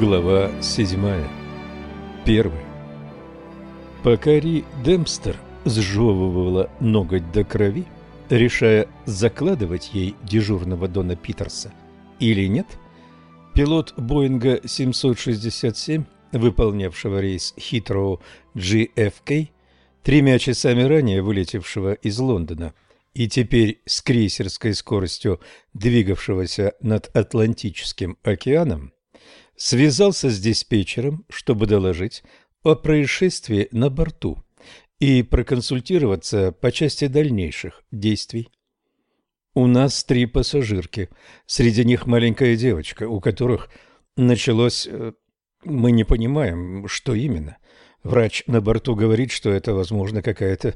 Глава 7. Первый. Пока Ри Демпстер сжевывала ноготь до крови, решая, закладывать ей дежурного Дона Питерса или нет, пилот Боинга 767, выполнявшего рейс Хитроу GFK, тремя часами ранее вылетевшего из Лондона и теперь с крейсерской скоростью двигавшегося над Атлантическим океаном, связался с диспетчером, чтобы доложить о происшествии на борту и проконсультироваться по части дальнейших действий. У нас три пассажирки, среди них маленькая девочка, у которых началось... Э, мы не понимаем, что именно. Врач на борту говорит, что это, возможно, какая-то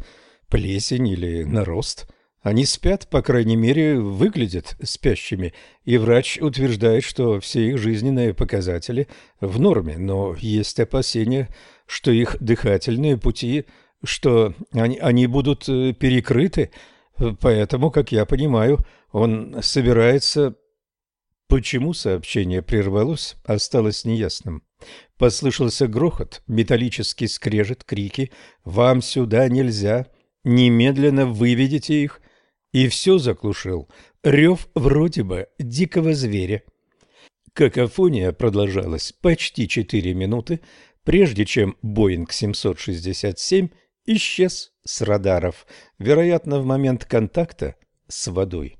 плесень или нарост. Они спят, по крайней мере, выглядят спящими, и врач утверждает, что все их жизненные показатели в норме, но есть опасения, что их дыхательные пути, что они, они будут э, перекрыты, поэтому, как я понимаю, он собирается... Почему сообщение прервалось, осталось неясным. Послышался грохот, металлический скрежет, крики «Вам сюда нельзя!» Немедленно выведите их и все заглушил рев вроде бы дикого зверя. Какофония продолжалась почти четыре минуты, прежде чем Боинг 767 исчез с радаров, вероятно, в момент контакта с водой.